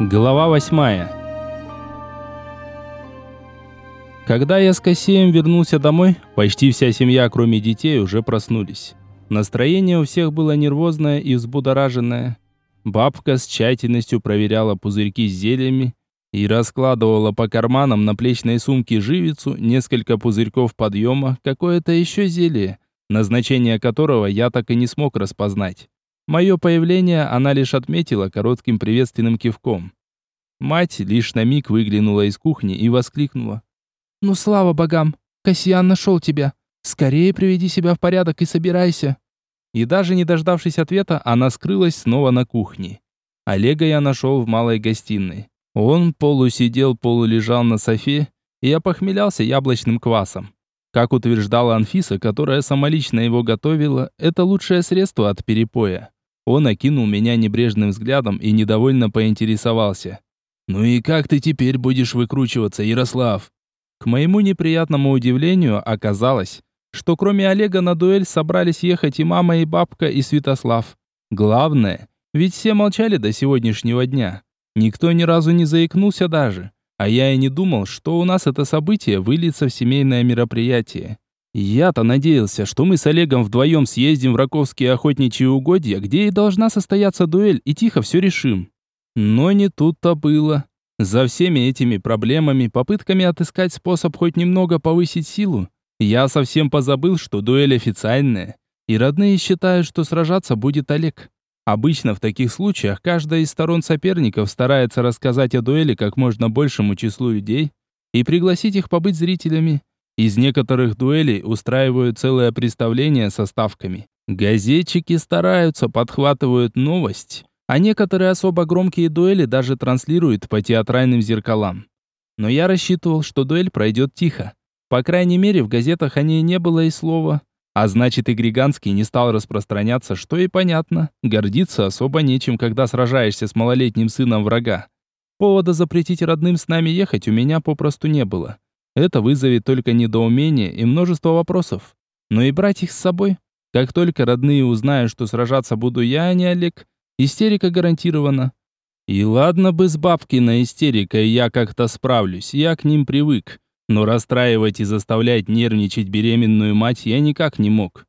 Глава восьмая. Когда я с Кассием вернулся домой, почти вся семья, кроме детей, уже проснулись. Настроение у всех было нервозное и взбудораженное. Бабка с тщательностью проверяла пузырьки с зельями и раскладывала по карманам на плечной сумке живицу, несколько пузырьков подъема, какое-то еще зелье, назначение которого я так и не смог распознать. Мое появление она лишь отметила коротким приветственным кивком. Мать лишь на миг выглянула из кухни и воскликнула. «Ну, слава богам! Кассиан нашел тебя! Скорее приведи себя в порядок и собирайся!» И даже не дождавшись ответа, она скрылась снова на кухне. Олега я нашел в малой гостиной. Он полусидел, полулежал на софе и опохмелялся яблочным квасом. Как утверждала Анфиса, которая самолично его готовила, это лучшее средство от перепоя. Он окинул меня небрежным взглядом и недовольно поинтересовался. «Ну и как ты теперь будешь выкручиваться, Ярослав?» К моему неприятному удивлению оказалось, что кроме Олега на дуэль собрались ехать и мама, и бабка, и Святослав. Главное, ведь все молчали до сегодняшнего дня. Никто ни разу не заикнулся даже. А я и не думал, что у нас это событие выльется в семейное мероприятие. Я-то надеялся, что мы с Олегом вдвоем съездим в Раковские охотничьи угодья, где и должна состояться дуэль, и тихо все решим. Но не тут-то было. За всеми этими проблемами, попытками отыскать способ хоть немного повысить силу, я совсем позабыл, что дуэль официальная, и родные считают, что сражаться будет Олег. Обычно в таких случаях каждая из сторон соперников старается рассказать о дуэли как можно большему числу людей и пригласить их побыть зрителями. Из некоторых дуэлей устраивают целое представление со ставками. Газетчики стараются, подхватывают новость, а некоторые особо громкие дуэли даже транслируют по театральным зеркалам. Но я рассчитывал, что дуэль пройдет тихо. По крайней мере, в газетах о ней не было и слова. А значит, и Григанский не стал распространяться, что и понятно. Гордиться особо нечем, когда сражаешься с малолетним сыном врага. Повода запретить родным с нами ехать у меня попросту не было. Это вызовет только недоумение и множество вопросов. Но и брать их с собой. Как только родные узнают, что сражаться буду я, а не Олег, истерика гарантирована. И ладно бы с бабкиной истерикой я как-то справлюсь, я к ним привык. Но расстраивать и заставлять нервничать беременную мать я никак не мог.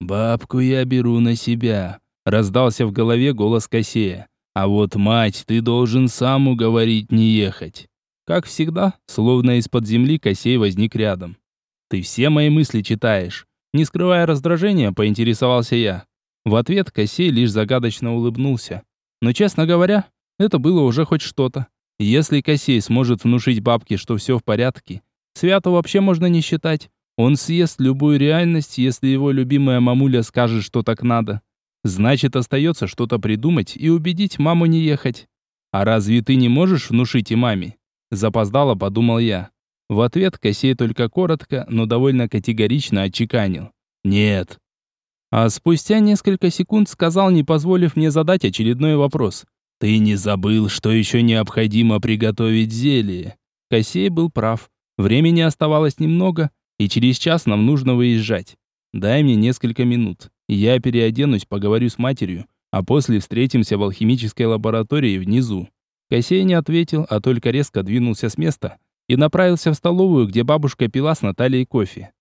«Бабку я беру на себя», — раздался в голове голос Косея. «А вот мать ты должен сам уговорить не ехать». Как всегда, словно из-под земли Косей возник рядом. «Ты все мои мысли читаешь». Не скрывая раздражения, поинтересовался я. В ответ Косей лишь загадочно улыбнулся. Но, честно говоря, это было уже хоть что-то. Если Косей сможет внушить бабке, что все в порядке, Свято вообще можно не считать. Он съест любую реальность, если его любимая мамуля скажет, что так надо. Значит, остается что-то придумать и убедить маму не ехать. А разве ты не можешь внушить и маме? Запоздало, подумал я. В ответ Косей только коротко, но довольно категорично отчеканил. «Нет». А спустя несколько секунд сказал, не позволив мне задать очередной вопрос. «Ты не забыл, что еще необходимо приготовить зелье?» Косей был прав. Времени оставалось немного, и через час нам нужно выезжать. Дай мне несколько минут. Я переоденусь, поговорю с матерью, а после встретимся в алхимической лаборатории внизу. Косей не ответил, а только резко двинулся с места и направился в столовую, где бабушка пила с Натальей кофе.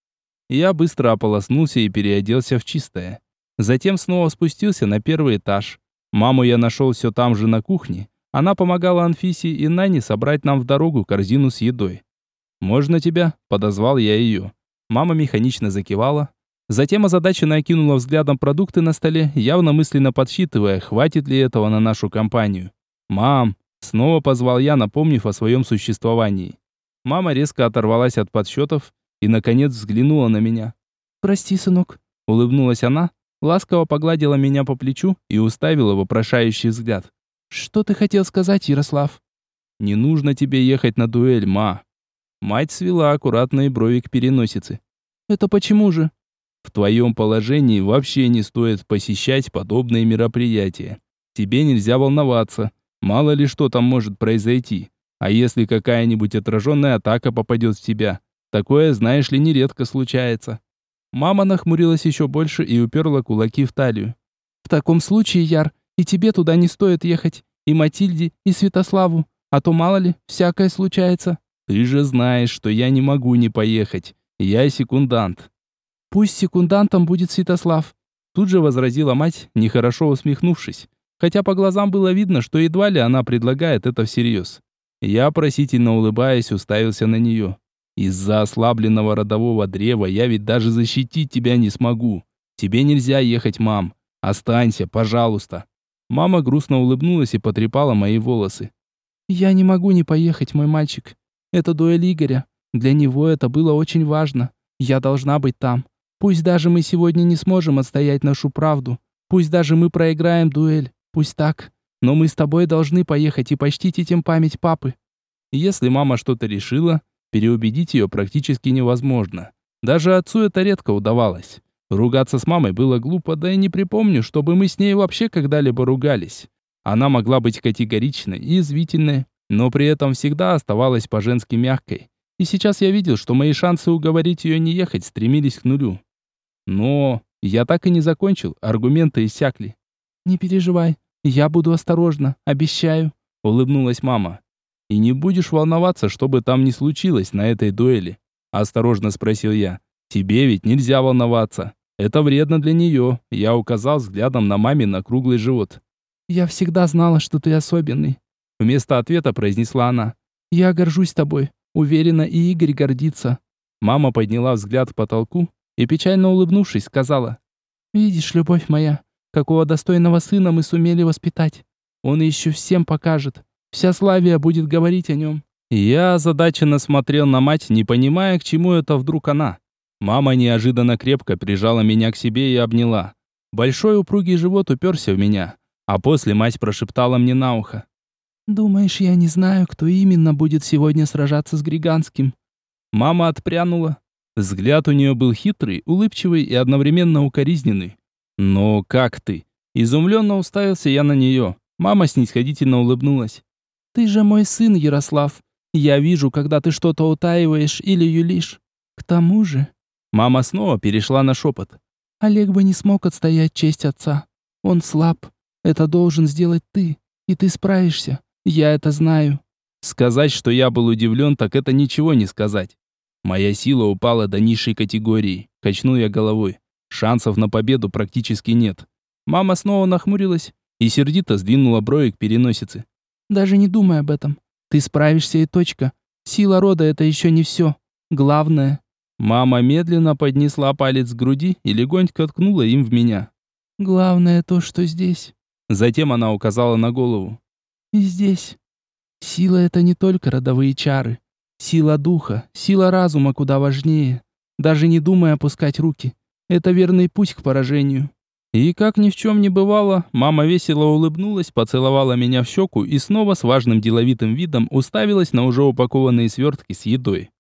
Я быстро ополоснулся и переоделся в чистое. Затем снова спустился на первый этаж. Маму я нашел все там же на кухне. Она помогала Анфисе и Нане собрать нам в дорогу корзину с едой. «Можно тебя?» – подозвал я ее. Мама механично закивала. Затем озадаченно окинула взглядом продукты на столе, явно мысленно подсчитывая, хватит ли этого на нашу компанию. «Мам!» Снова позвал я, напомнив о своем существовании. Мама резко оторвалась от подсчетов и, наконец, взглянула на меня. «Прости, сынок», — улыбнулась она, ласково погладила меня по плечу и уставила вопрошающий взгляд. «Что ты хотел сказать, Ярослав?» «Не нужно тебе ехать на дуэль, ма». Мать свела аккуратные брови к переносице. «Это почему же?» «В твоем положении вообще не стоит посещать подобные мероприятия. Тебе нельзя волноваться. Мало ли что там может произойти. А если какая-нибудь отраженная атака попадет в тебя? Такое, знаешь ли, нередко случается. Мама нахмурилась еще больше и уперла кулаки в талию. В таком случае, Яр, и тебе туда не стоит ехать. и Матильде, и Святославу. А то мало ли, всякое случается. Ты же знаешь, что я не могу не поехать. Я секундант. Пусть секундантом будет Святослав. Тут же возразила мать, нехорошо усмехнувшись. Хотя по глазам было видно, что едва ли она предлагает это всерьез. Я, просительно улыбаясь, уставился на нее. Из-за ослабленного родового древа я ведь даже защитить тебя не смогу. Тебе нельзя ехать, мам. Останься, пожалуйста. Мама грустно улыбнулась и потрепала мои волосы. Я не могу не поехать, мой мальчик. Это дуэль Игоря. Для него это было очень важно. Я должна быть там. Пусть даже мы сегодня не сможем отстоять нашу правду. Пусть даже мы проиграем дуэль. Пусть так. Но мы с тобой должны поехать и почтить этим память папы. Если мама что-то решила, переубедить ее практически невозможно. Даже отцу это редко удавалось. Ругаться с мамой было глупо, да и не припомню, чтобы мы с ней вообще когда-либо ругались. Она могла быть категоричной и извительной, но при этом всегда оставалась по-женски мягкой. И сейчас я видел, что мои шансы уговорить ее не ехать стремились к нулю. Но я так и не закончил, аргументы иссякли. «Не переживай, я буду осторожна, обещаю», — улыбнулась мама. «И не будешь волноваться, что бы там ни случилось на этой дуэли?» — осторожно спросил я. «Тебе ведь нельзя волноваться. Это вредно для нее», — я указал взглядом на маме на круглый живот. «Я всегда знала, что ты особенный», — вместо ответа произнесла она. «Я горжусь тобой. Уверена, и Игорь гордится». Мама подняла взгляд к потолку и, печально улыбнувшись, сказала. «Видишь, любовь моя, какого достойного сына мы сумели воспитать. Он еще всем покажет. Вся Славия будет говорить о нем». Я озадаченно смотрел на мать, не понимая, к чему это вдруг она. Мама неожиданно крепко прижала меня к себе и обняла. Большой упругий живот уперся в меня, а после мать прошептала мне на ухо. «Думаешь, я не знаю, кто именно будет сегодня сражаться с Григанским?» Мама отпрянула. Взгляд у нее был хитрый, улыбчивый и одновременно укоризненный. «Но как ты?» Изумленно уставился я на нее. Мама снисходительно улыбнулась. «Ты же мой сын, Ярослав. Я вижу, когда ты что-то утаиваешь или юлишь. К тому же...» Мама снова перешла на шепот. «Олег бы не смог отстоять честь отца. Он слаб. Это должен сделать ты. И ты справишься. Я это знаю». Сказать, что я был удивлен, так это ничего не сказать. Моя сила упала до низшей категории. Качнул я головой. Шансов на победу практически нет. Мама снова нахмурилась и сердито сдвинула брови к переносице. Даже не думай об этом. Ты справишься и точка. Сила рода это еще не все. Главное. Мама медленно поднесла палец к груди и легонько ткнула им в меня. Главное то, что здесь. Затем она указала на голову. И здесь. Сила это не только родовые чары. Сила духа, сила разума куда важнее. Даже не думай опускать руки. Это верный путь к поражению. И как ни в чем не бывало, мама весело улыбнулась, поцеловала меня в щеку и снова с важным деловитым видом уставилась на уже упакованные свертки с едой.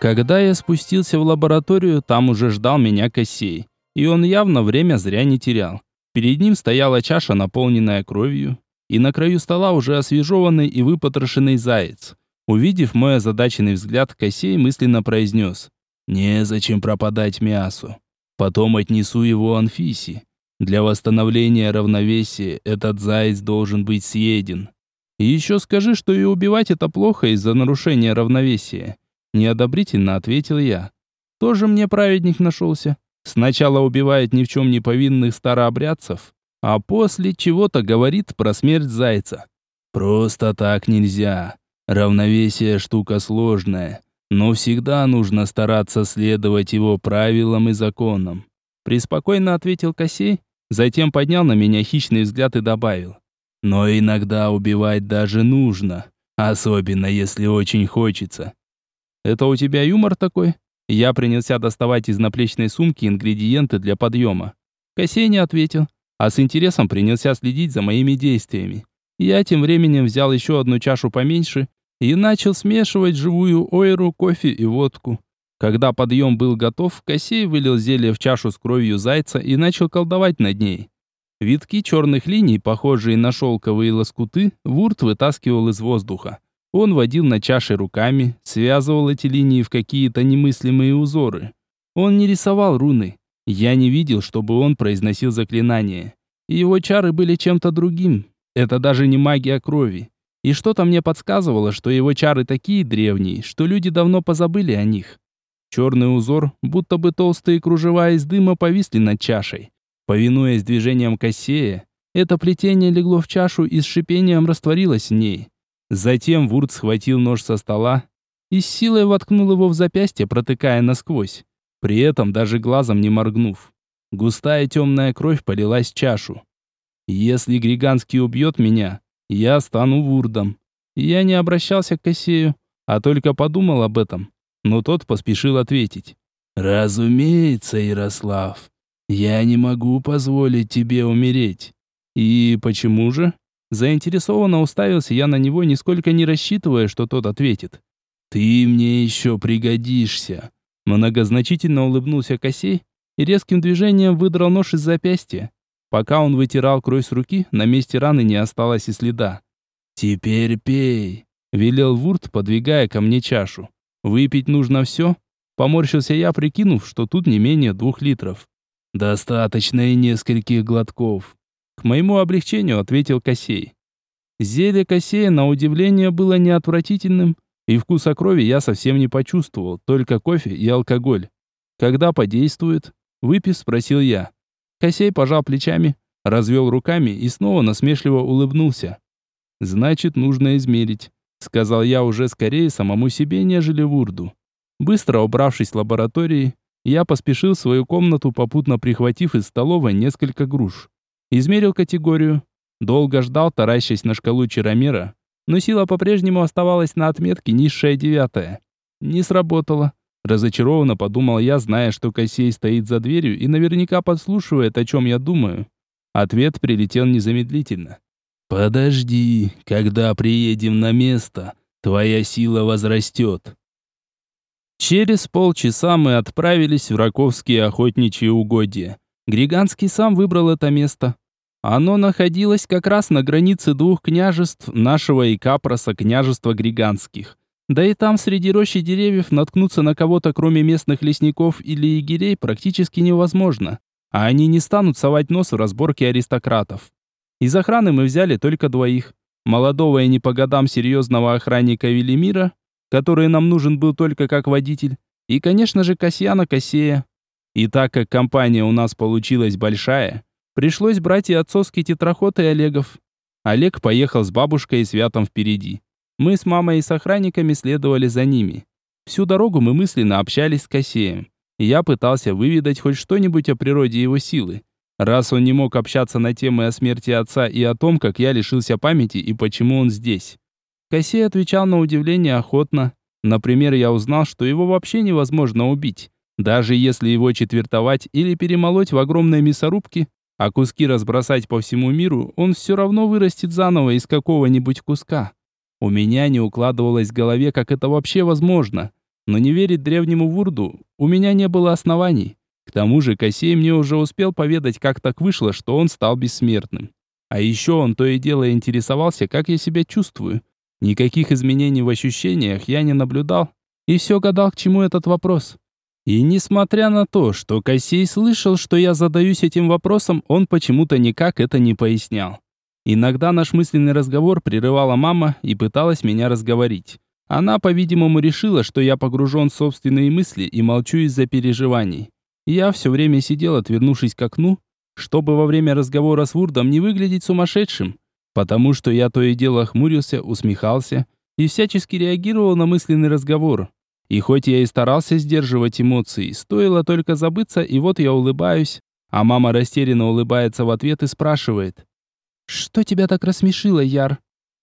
Когда я спустился в лабораторию, там уже ждал меня Косей. И он явно время зря не терял. Перед ним стояла чаша, наполненная кровью, и на краю стола уже освежеванный и выпотрошенный заяц. Увидев мой озадаченный взгляд, Косей мысленно произнес Незачем пропадать мясу. Потом отнесу его Анфисе. Для восстановления равновесия этот заяц должен быть съеден. И еще скажи, что и убивать это плохо из-за нарушения равновесия. Неодобрительно ответил я. Тоже мне праведник нашелся. Сначала убивает ни в чем не повинных старообрядцев, а после чего-то говорит про смерть зайца. Просто так нельзя. Равновесие штука сложная но всегда нужно стараться следовать его правилам и законам. Приспокойно ответил Косей, затем поднял на меня хищный взгляд и добавил. Но иногда убивать даже нужно, особенно если очень хочется. Это у тебя юмор такой? Я принялся доставать из наплечной сумки ингредиенты для подъема. Косей не ответил, а с интересом принялся следить за моими действиями. Я тем временем взял еще одну чашу поменьше и начал смешивать живую ойру, кофе и водку. Когда подъем был готов, Косей вылил зелье в чашу с кровью зайца и начал колдовать над ней. Витки черных линий, похожие на шелковые лоскуты, Вурт вытаскивал из воздуха. Он водил на чаше руками, связывал эти линии в какие-то немыслимые узоры. Он не рисовал руны. Я не видел, чтобы он произносил заклинание. и его чары были чем-то другим. Это даже не магия крови. И что-то мне подсказывало, что его чары такие древние, что люди давно позабыли о них. Черный узор, будто бы толстые кружева из дыма повисли над чашей. Повинуясь движениям Кассея, это плетение легло в чашу и с шипением растворилось в ней. Затем Вурт схватил нож со стола и с силой воткнул его в запястье, протыкая насквозь, при этом даже глазом не моргнув. Густая темная кровь полилась в чашу. Если Григанский убьет меня, я стану Вурдом. Я не обращался к Кассею, а только подумал об этом. Но тот поспешил ответить. «Разумеется, Ярослав. Я не могу позволить тебе умереть». «И почему же?» Заинтересованно уставился я на него, нисколько не рассчитывая, что тот ответит. «Ты мне еще пригодишься!» Многозначительно улыбнулся Косей и резким движением выдрал нож из запястья. Пока он вытирал кровь с руки, на месте раны не осталось и следа. «Теперь пей!» — велел Вурт, подвигая ко мне чашу. «Выпить нужно все?» Поморщился я, прикинув, что тут не менее двух литров. «Достаточно и нескольких глотков», — к моему облегчению ответил Косей. Зелье Косея, на удивление, было неотвратительным, и вкуса крови я совсем не почувствовал, только кофе и алкоголь. Когда подействует? Выпив, спросил я. Косей пожал плечами, развел руками и снова насмешливо улыбнулся. Значит, нужно измерить, сказал я уже скорее самому себе, нежели Вурду. Быстро убравшись в лаборатории, я поспешил в свою комнату, попутно прихватив из столовой несколько груш. Измерил категорию. Долго ждал, таращась на шкалу Чаромера, но сила по-прежнему оставалась на отметке низшая девятая. Не сработало. Разочарованно подумал я, зная, что Косей стоит за дверью и наверняка подслушивает, о чем я думаю. Ответ прилетел незамедлительно. «Подожди, когда приедем на место, твоя сила возрастет». Через полчаса мы отправились в Раковские охотничьи угодья. Григанский сам выбрал это место. Оно находилось как раз на границе двух княжеств нашего и Капроса княжества Григанских. Да и там среди рощи деревьев наткнуться на кого-то кроме местных лесников или егерей практически невозможно. А они не станут совать нос в разборке аристократов. Из охраны мы взяли только двоих. Молодого и не по годам серьезного охранника Велимира, который нам нужен был только как водитель, и, конечно же, Касьяна Косея. И так как компания у нас получилась большая, Пришлось брать и отцовский тетраход, и Олегов. Олег поехал с бабушкой и Святом впереди. Мы с мамой и с охранниками следовали за ними. Всю дорогу мы мысленно общались с Косеем. я пытался выведать хоть что-нибудь о природе его силы. Раз он не мог общаться на темы о смерти отца и о том, как я лишился памяти и почему он здесь. Косей отвечал на удивление охотно. Например, я узнал, что его вообще невозможно убить. Даже если его четвертовать или перемолоть в огромной мясорубке, а куски разбросать по всему миру, он все равно вырастет заново из какого-нибудь куска. У меня не укладывалось в голове, как это вообще возможно. Но не верить древнему Вурду у меня не было оснований. К тому же Косей мне уже успел поведать, как так вышло, что он стал бессмертным. А еще он то и дело интересовался, как я себя чувствую. Никаких изменений в ощущениях я не наблюдал. И все гадал, к чему этот вопрос. И несмотря на то, что Косей слышал, что я задаюсь этим вопросом, он почему-то никак это не пояснял. Иногда наш мысленный разговор прерывала мама и пыталась меня разговорить. Она, по-видимому, решила, что я погружен в собственные мысли и молчу из-за переживаний. Я все время сидел, отвернувшись к окну, чтобы во время разговора с Вурдом не выглядеть сумасшедшим, потому что я то и дело хмурился, усмехался и всячески реагировал на мысленный разговор. И хоть я и старался сдерживать эмоции, стоило только забыться, и вот я улыбаюсь, а мама растерянно улыбается в ответ и спрашивает. «Что тебя так рассмешило, Яр?»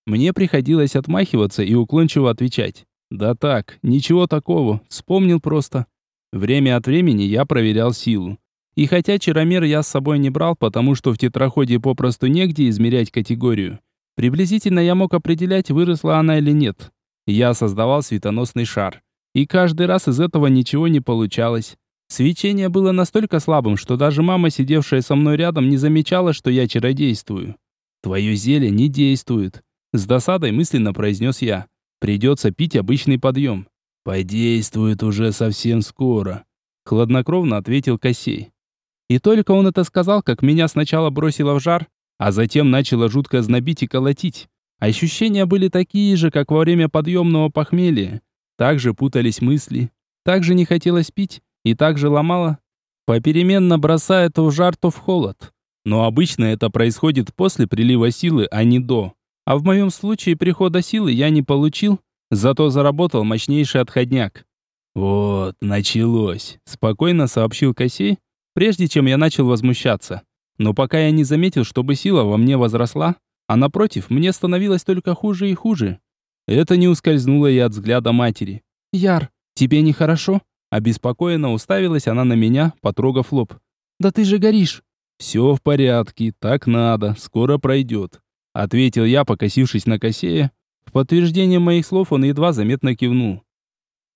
Мне приходилось отмахиваться и уклончиво отвечать. «Да так, ничего такого, вспомнил просто». Время от времени я проверял силу. И хотя чаромер я с собой не брал, потому что в тетраходе попросту негде измерять категорию, приблизительно я мог определять, выросла она или нет. Я создавал светоносный шар. И каждый раз из этого ничего не получалось. Свечение было настолько слабым, что даже мама, сидевшая со мной рядом, не замечала, что я чародействую. «Твое зелье не действует», — с досадой мысленно произнес я. «Придется пить обычный подъем». «Подействует уже совсем скоро», — хладнокровно ответил Косей. И только он это сказал, как меня сначала бросило в жар, а затем начало жутко знобить и колотить. Ощущения были такие же, как во время подъемного похмелья. Также путались мысли, также не хотелось пить и также ломало, попеременно бросая то в жар, то в холод. Но обычно это происходит после прилива силы, а не до. А в моем случае прихода силы я не получил, зато заработал мощнейший отходняк. «Вот, началось», — спокойно сообщил Косей, прежде чем я начал возмущаться. Но пока я не заметил, чтобы сила во мне возросла, а напротив, мне становилось только хуже и хуже. Это не ускользнуло и от взгляда матери. «Яр, тебе нехорошо?» Обеспокоенно уставилась она на меня, потрогав лоб. «Да ты же горишь!» «Все в порядке, так надо, скоро пройдет», ответил я, покосившись на Косея. В подтверждение моих слов он едва заметно кивнул.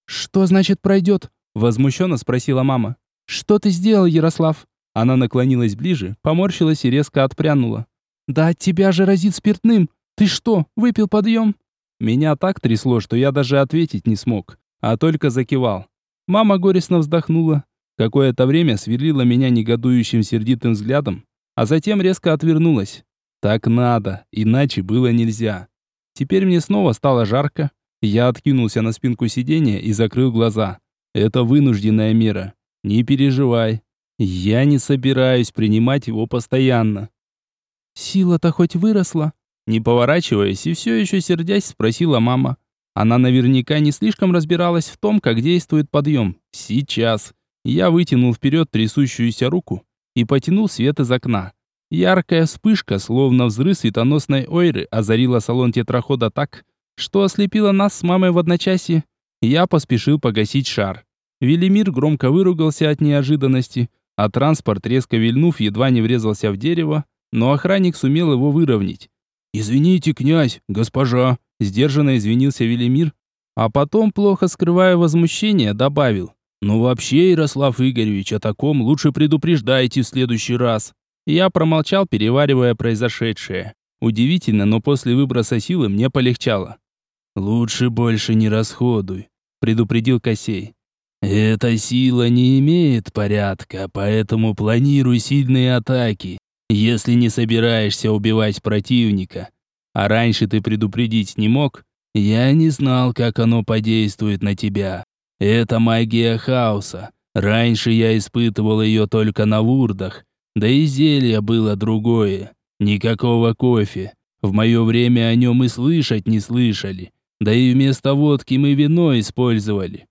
«Что значит пройдет?» возмущенно спросила мама. «Что ты сделал, Ярослав?» Она наклонилась ближе, поморщилась и резко отпрянула. «Да от тебя же разит спиртным! Ты что, выпил подъем?» Меня так трясло, что я даже ответить не смог, а только закивал. Мама горестно вздохнула. Какое-то время сверлила меня негодующим сердитым взглядом, а затем резко отвернулась. Так надо, иначе было нельзя. Теперь мне снова стало жарко. Я откинулся на спинку сиденья и закрыл глаза. Это вынужденная мера. Не переживай. Я не собираюсь принимать его постоянно. Сила-то хоть выросла? Не поворачиваясь и все еще сердясь, спросила мама. Она наверняка не слишком разбиралась в том, как действует подъем. Сейчас. Я вытянул вперед трясущуюся руку и потянул свет из окна. Яркая вспышка, словно взрыв светоносной ойры, озарила салон тетрахода так, что ослепила нас с мамой в одночасье. Я поспешил погасить шар. Велимир громко выругался от неожиданности, а транспорт, резко вильнув, едва не врезался в дерево, но охранник сумел его выровнять. «Извините, князь, госпожа», — сдержанно извинился Велимир, а потом, плохо скрывая возмущение, добавил. «Ну вообще, Ярослав Игоревич, о таком лучше предупреждайте в следующий раз». Я промолчал, переваривая произошедшее. Удивительно, но после выброса силы мне полегчало. «Лучше больше не расходуй», — предупредил Косей. «Эта сила не имеет порядка, поэтому планируй сильные атаки если не собираешься убивать противника. А раньше ты предупредить не мог? Я не знал, как оно подействует на тебя. Это магия хаоса. Раньше я испытывал ее только на вурдах. Да и зелье было другое. Никакого кофе. В мое время о нем и слышать не слышали. Да и вместо водки мы вино использовали.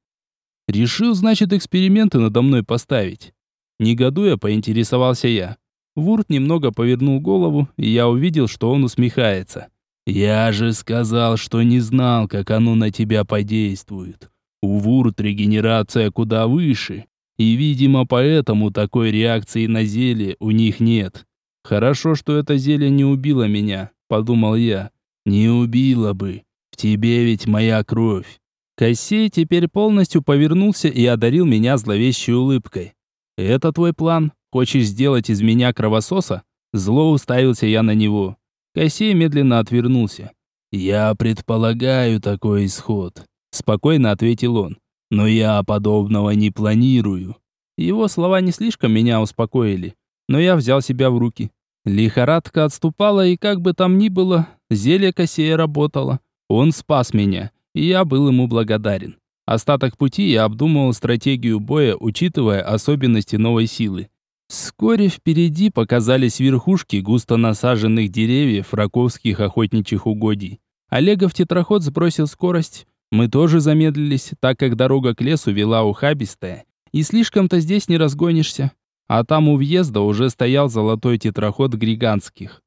Решил, значит, эксперименты надо мной поставить. Негодуя, поинтересовался я. Вурт немного повернул голову, и я увидел, что он усмехается. «Я же сказал, что не знал, как оно на тебя подействует. У Вурт регенерация куда выше, и, видимо, поэтому такой реакции на зелье у них нет. Хорошо, что это зелье не убило меня», — подумал я. «Не убило бы. В тебе ведь моя кровь». Кассей теперь полностью повернулся и одарил меня зловещей улыбкой. «Это твой план?» Хочешь сделать из меня кровососа? Зло уставился я на него. Косей медленно отвернулся. Я предполагаю такой исход, спокойно ответил он. Но я подобного не планирую. Его слова не слишком меня успокоили, но я взял себя в руки. Лихорадка отступала, и как бы там ни было, зелье Косея работало. Он спас меня, и я был ему благодарен. Остаток пути я обдумывал стратегию боя, учитывая особенности новой силы. Вскоре впереди показались верхушки густо насаженных деревьев раковских охотничьих угодий. Олегов тетраход сбросил скорость. Мы тоже замедлились, так как дорога к лесу вела ухабистая, и слишком-то здесь не разгонишься. А там у въезда уже стоял золотой тетраход Григанских.